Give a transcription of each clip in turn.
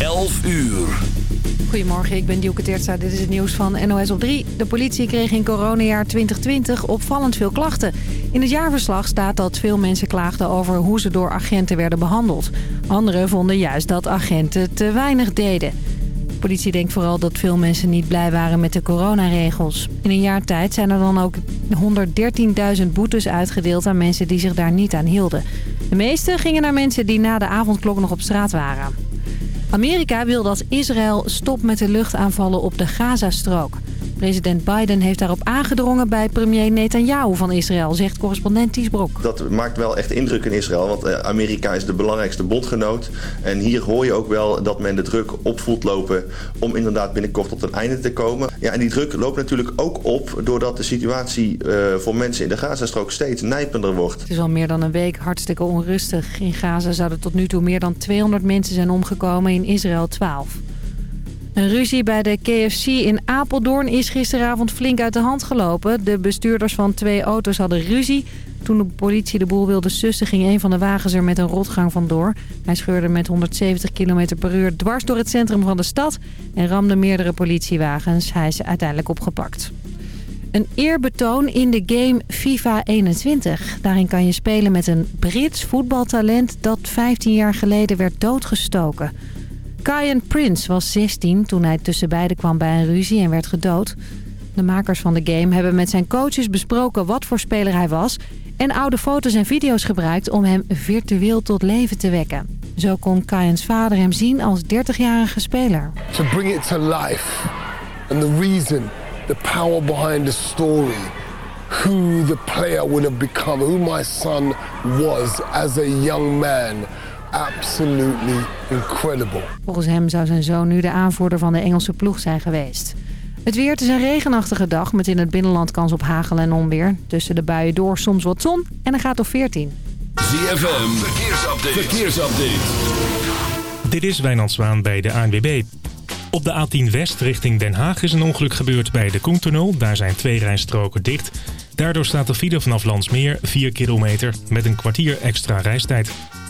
11 uur. Goedemorgen, ik ben Dielke Teertstra. Dit is het nieuws van NOS op 3. De politie kreeg in coronajaar 2020 opvallend veel klachten. In het jaarverslag staat dat veel mensen klaagden over hoe ze door agenten werden behandeld. Anderen vonden juist dat agenten te weinig deden. De politie denkt vooral dat veel mensen niet blij waren met de coronaregels. In een jaar tijd zijn er dan ook 113.000 boetes uitgedeeld aan mensen die zich daar niet aan hielden. De meeste gingen naar mensen die na de avondklok nog op straat waren. Amerika wil dat Israël stopt met de luchtaanvallen op de Gazastrook. President Biden heeft daarop aangedrongen bij premier Netanyahu van Israël, zegt correspondent Ties Brok. Dat maakt wel echt indruk in Israël, want eh, Amerika is de belangrijkste bondgenoot. En hier hoor je ook wel dat men de druk op voelt lopen om inderdaad binnenkort tot een einde te komen. Ja, en die druk loopt natuurlijk ook op doordat de situatie uh, voor mensen in de Gazastrook steeds nijpender wordt. Het is al meer dan een week hartstikke onrustig. In Gaza zouden tot nu toe meer dan 200 mensen zijn omgekomen, in Israël 12. Een ruzie bij de KFC in Apeldoorn is gisteravond flink uit de hand gelopen. De bestuurders van twee auto's hadden ruzie. Toen de politie de boel wilde sussen ging een van de wagens er met een rotgang vandoor. Hij scheurde met 170 km per uur dwars door het centrum van de stad... en ramde meerdere politiewagens. Hij is uiteindelijk opgepakt. Een eerbetoon in de game FIFA 21. Daarin kan je spelen met een Brits voetbaltalent dat 15 jaar geleden werd doodgestoken... Kyan Prince was 16 toen hij tussen beiden kwam bij een ruzie en werd gedood. De makers van de game hebben met zijn coaches besproken wat voor speler hij was... en oude foto's en video's gebruikt om hem virtueel tot leven te wekken. Zo kon Kyans vader hem zien als 30-jarige speler. To bring it to life. And the reason, the power behind the story. Who the player would have become. Who my son was as a young man absolutely incredible. Volgens hem zou zijn zoon nu de aanvoerder van de Engelse ploeg zijn geweest. Het weer, het is een regenachtige dag met in het binnenland kans op hagel en onweer. Tussen de buien door soms wat zon en een gaat op 14. ZFM, verkeersupdate. verkeersupdate. Dit is Wijnand Zwaan bij de ANWB. Op de A10 West richting Den Haag is een ongeluk gebeurd bij de Koentunnel. Daar zijn twee rijstroken dicht. Daardoor staat de file vanaf Landsmeer 4 kilometer met een kwartier extra reistijd.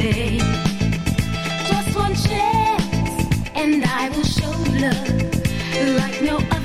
day. Just one chance, and I will show love like no other.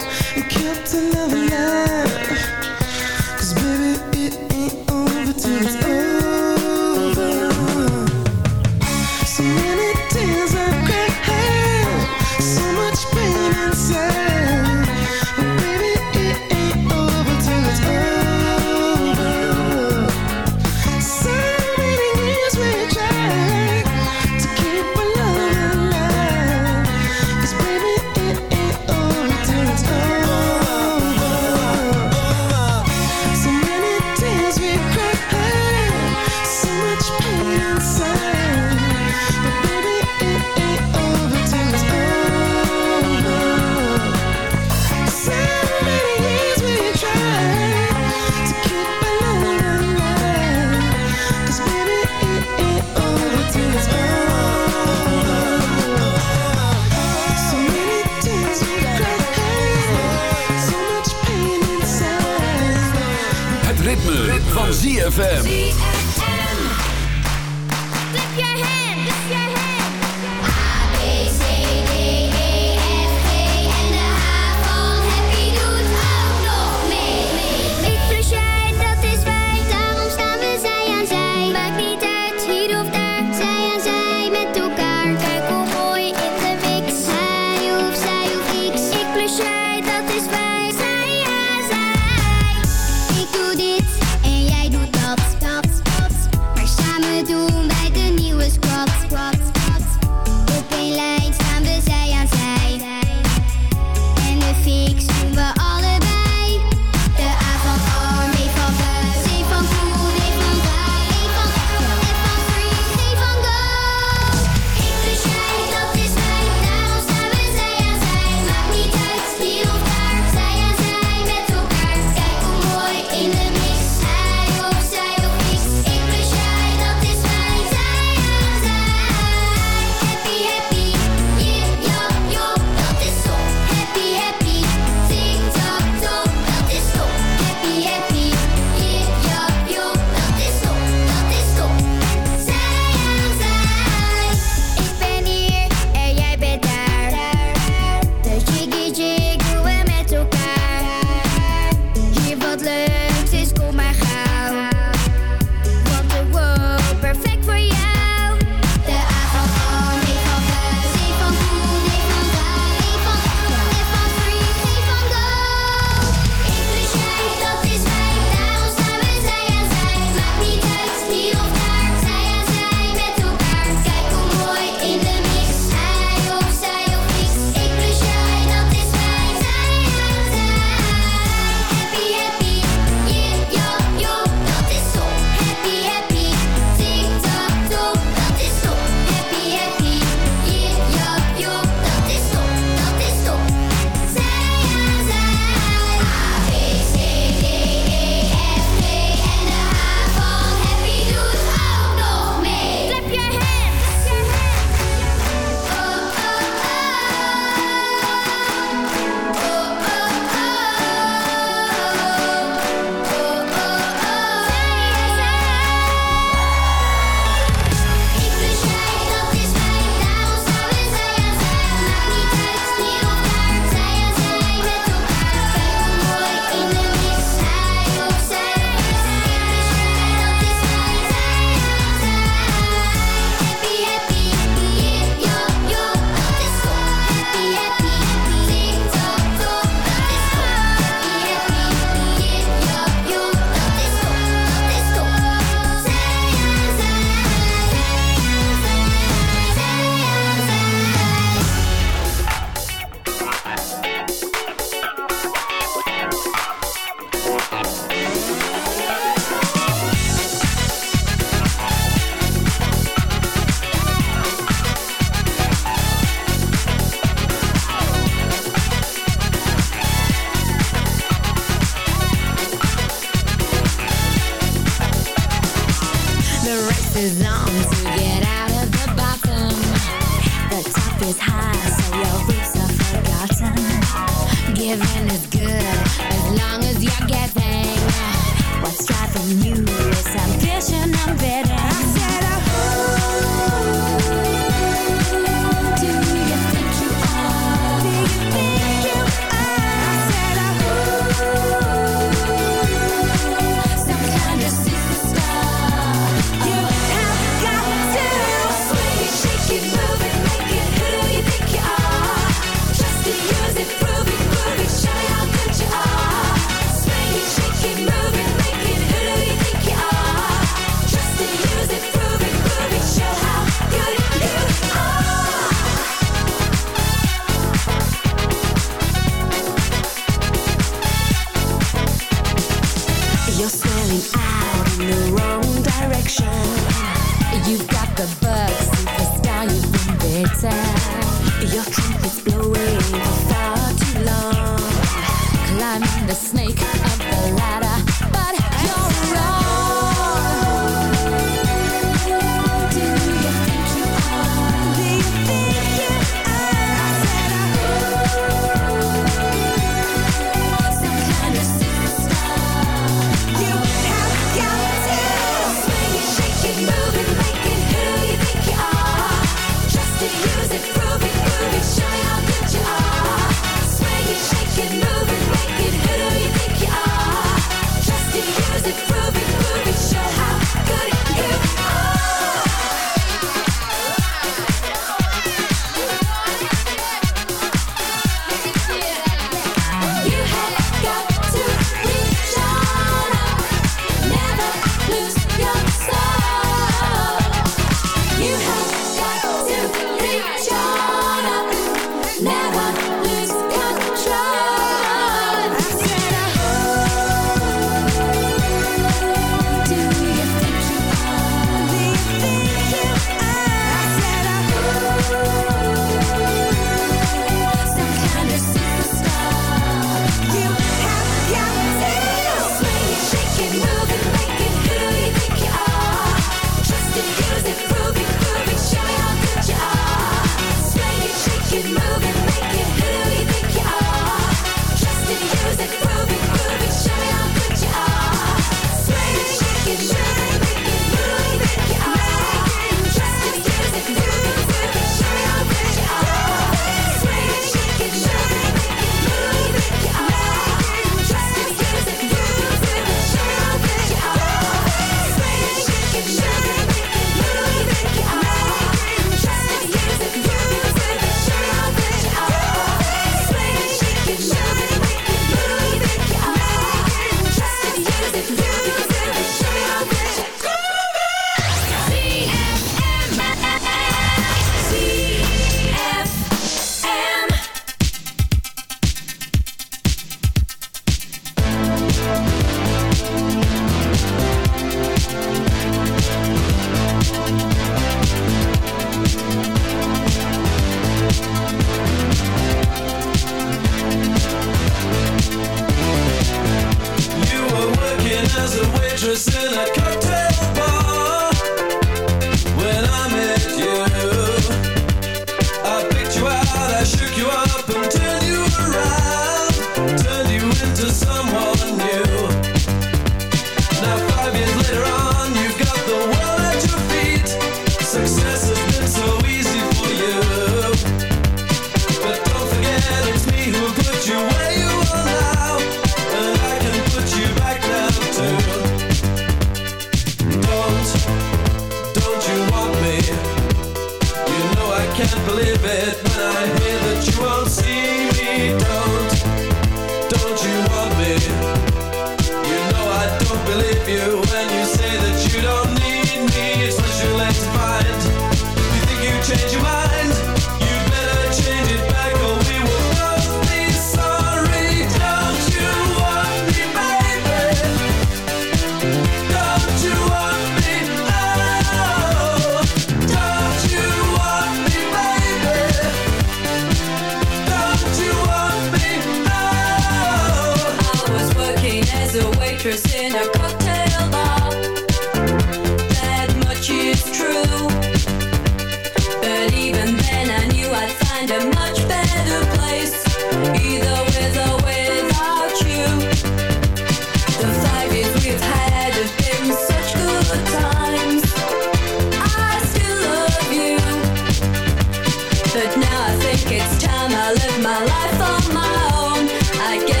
my own. I guess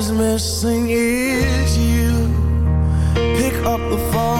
Is missing is you. Pick up the phone,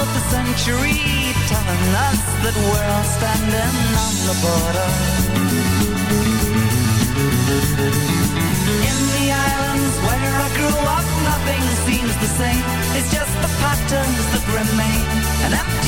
of the century telling us that we're all standing on the border. In the islands where I grew up, nothing seems the same. It's just the patterns that remain, an empty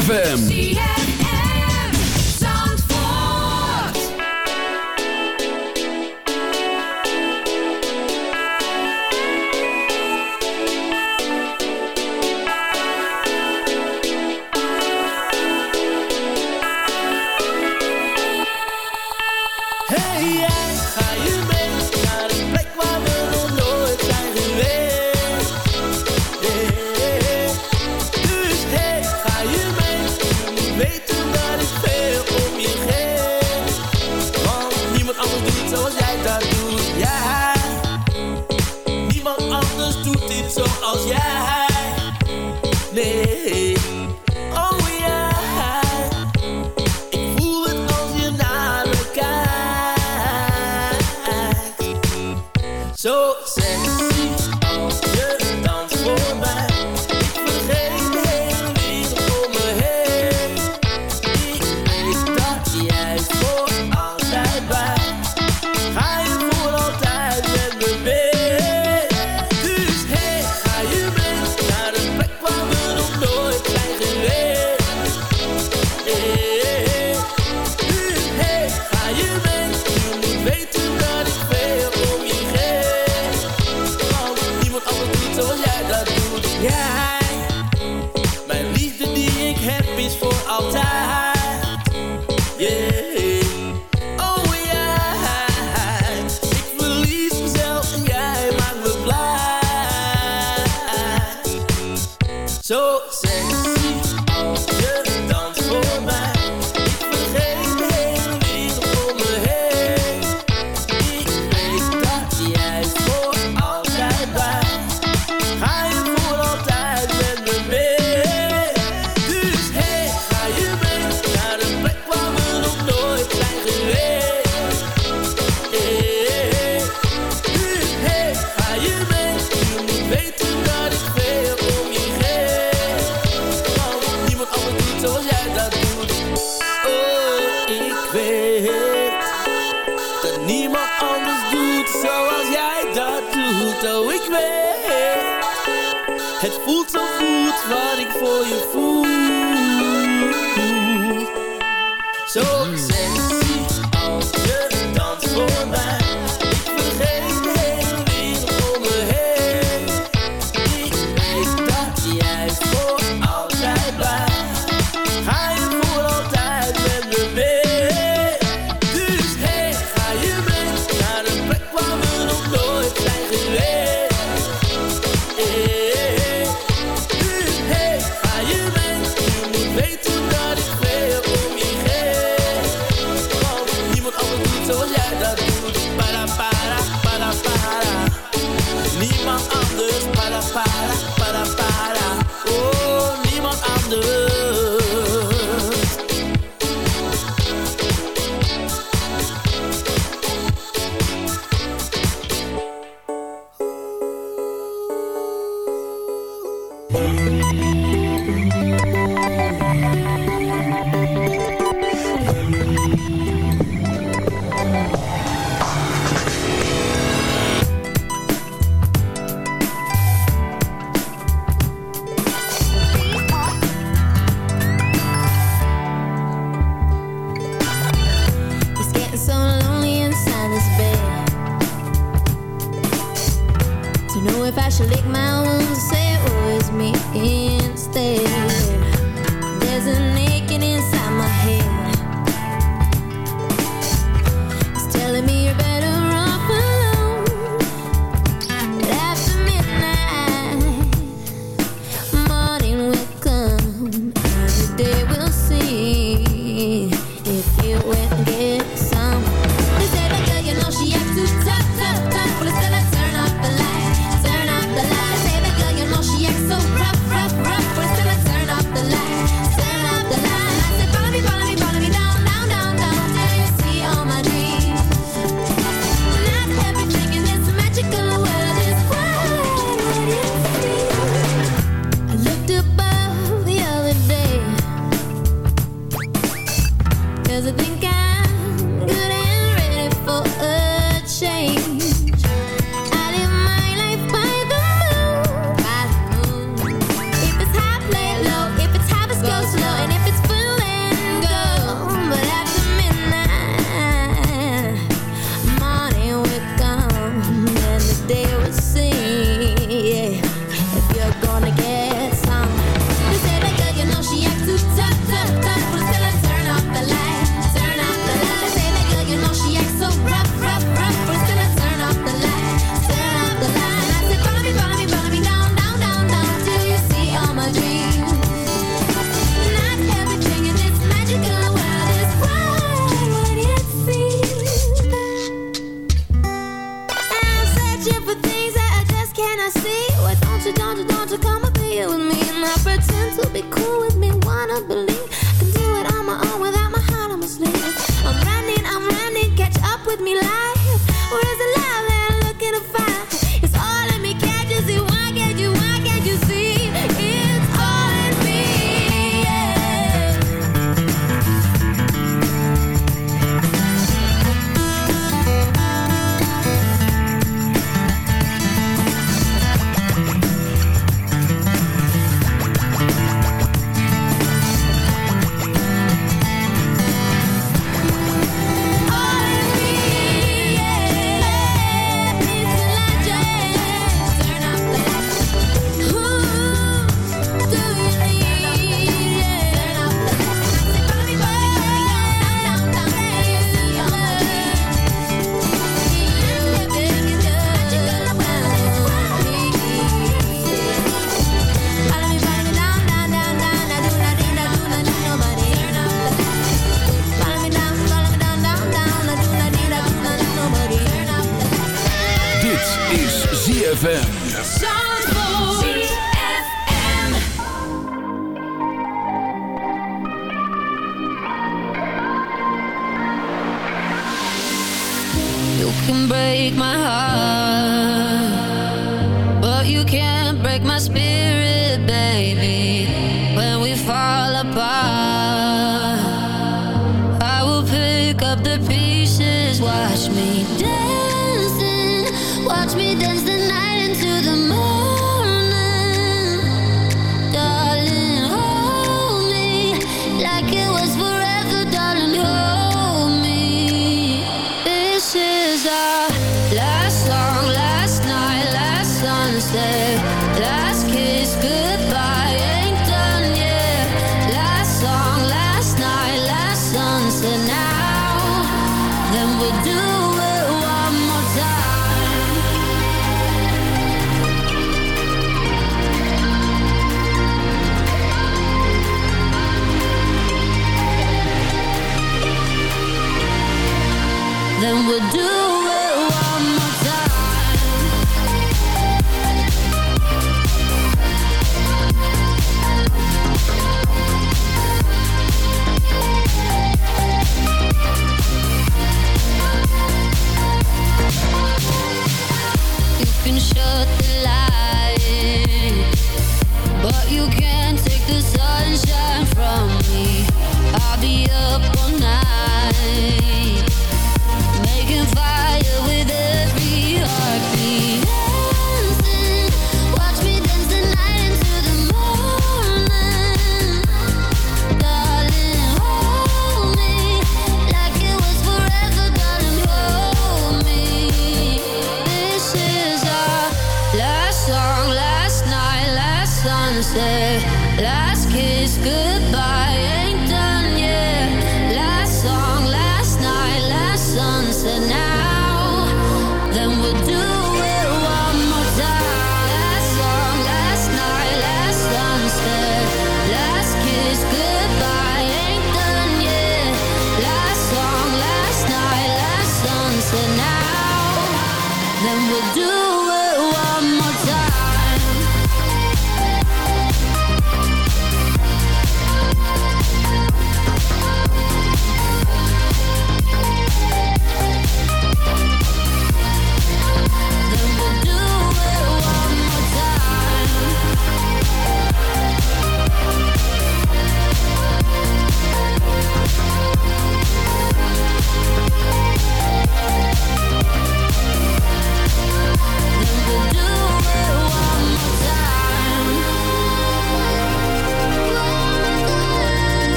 ZFM.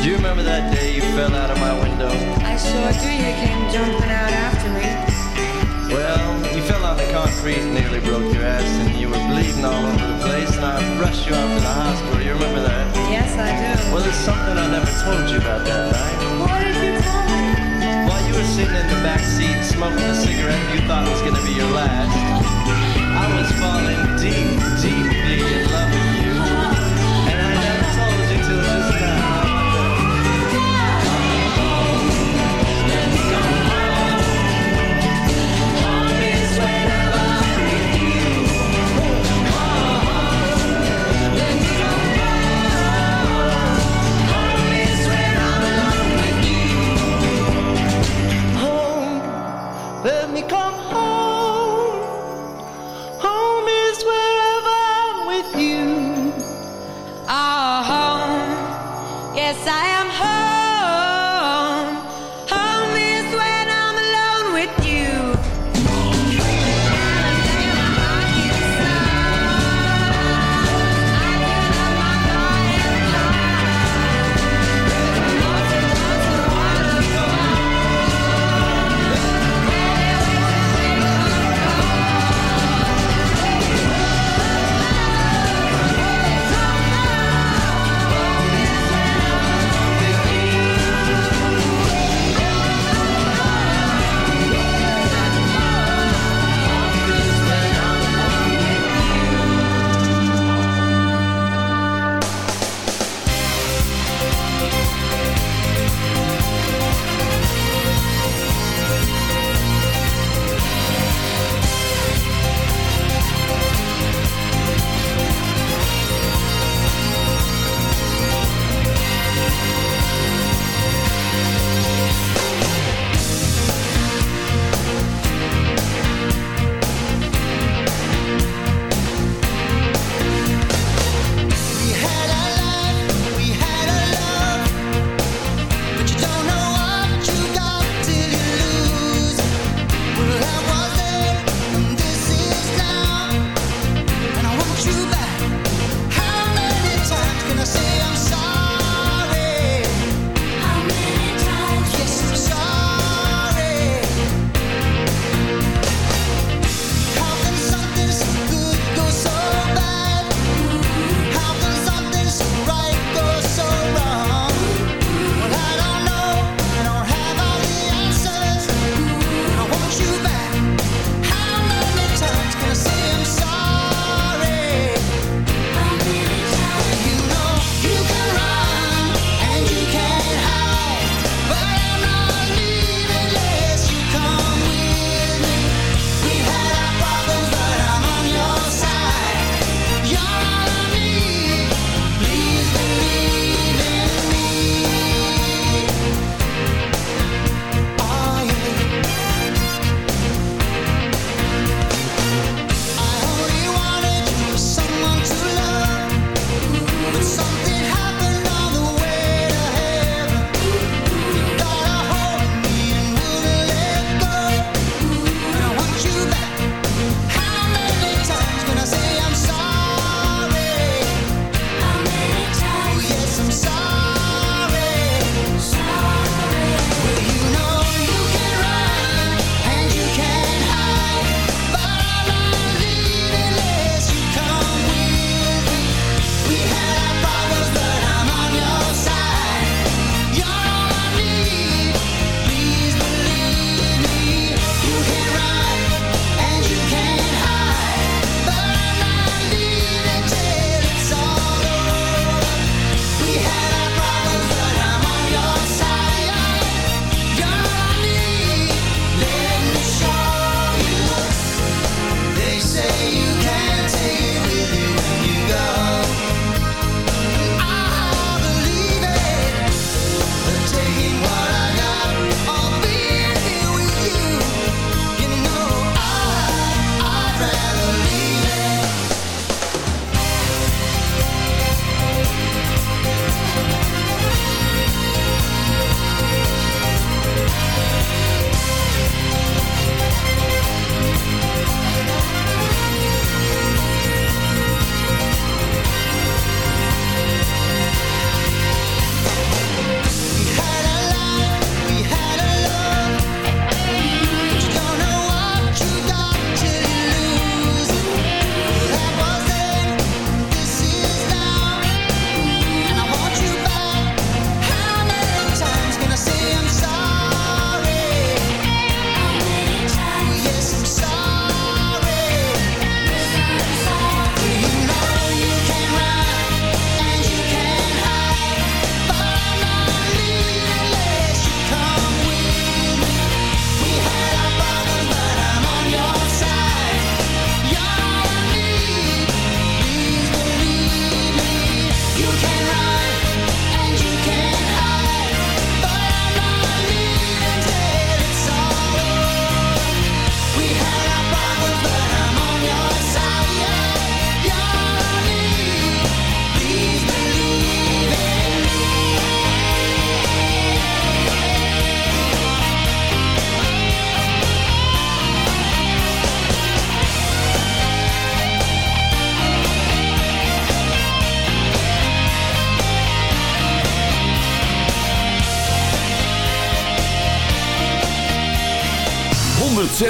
Do you remember that day you fell out of my window? I saw do. You came jumping out after me. Well, you fell on the concrete, nearly broke your ass, and you were bleeding all over the place, and I rushed you out to the hospital. You remember that? Yes, I do. Well, there's something I never told you about that night. What did you tell me? While you were sitting in the back seat smoking a cigarette you thought was going to be your last, I was falling deep, deep yes, I.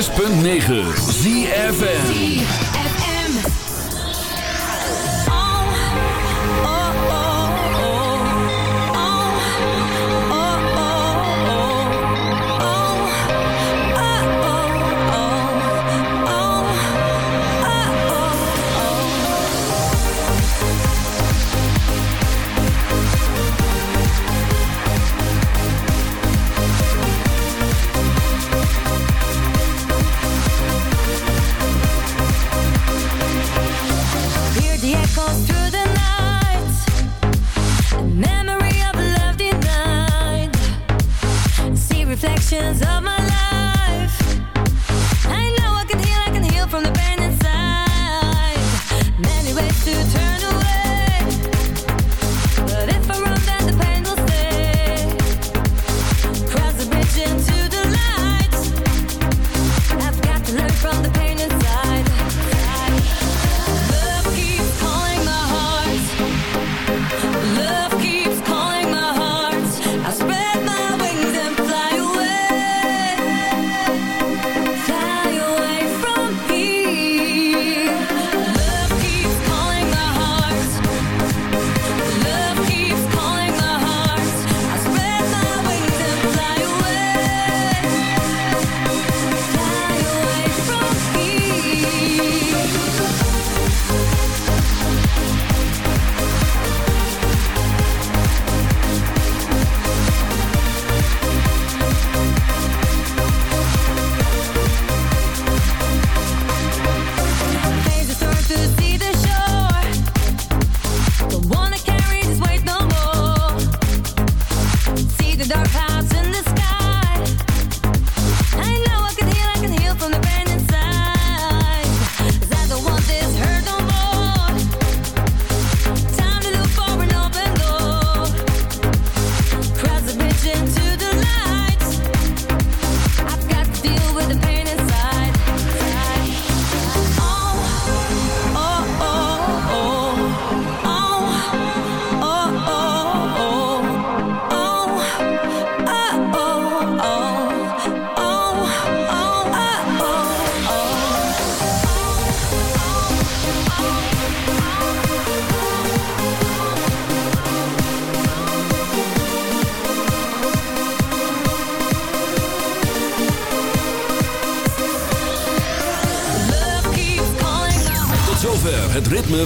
106.9 ZFN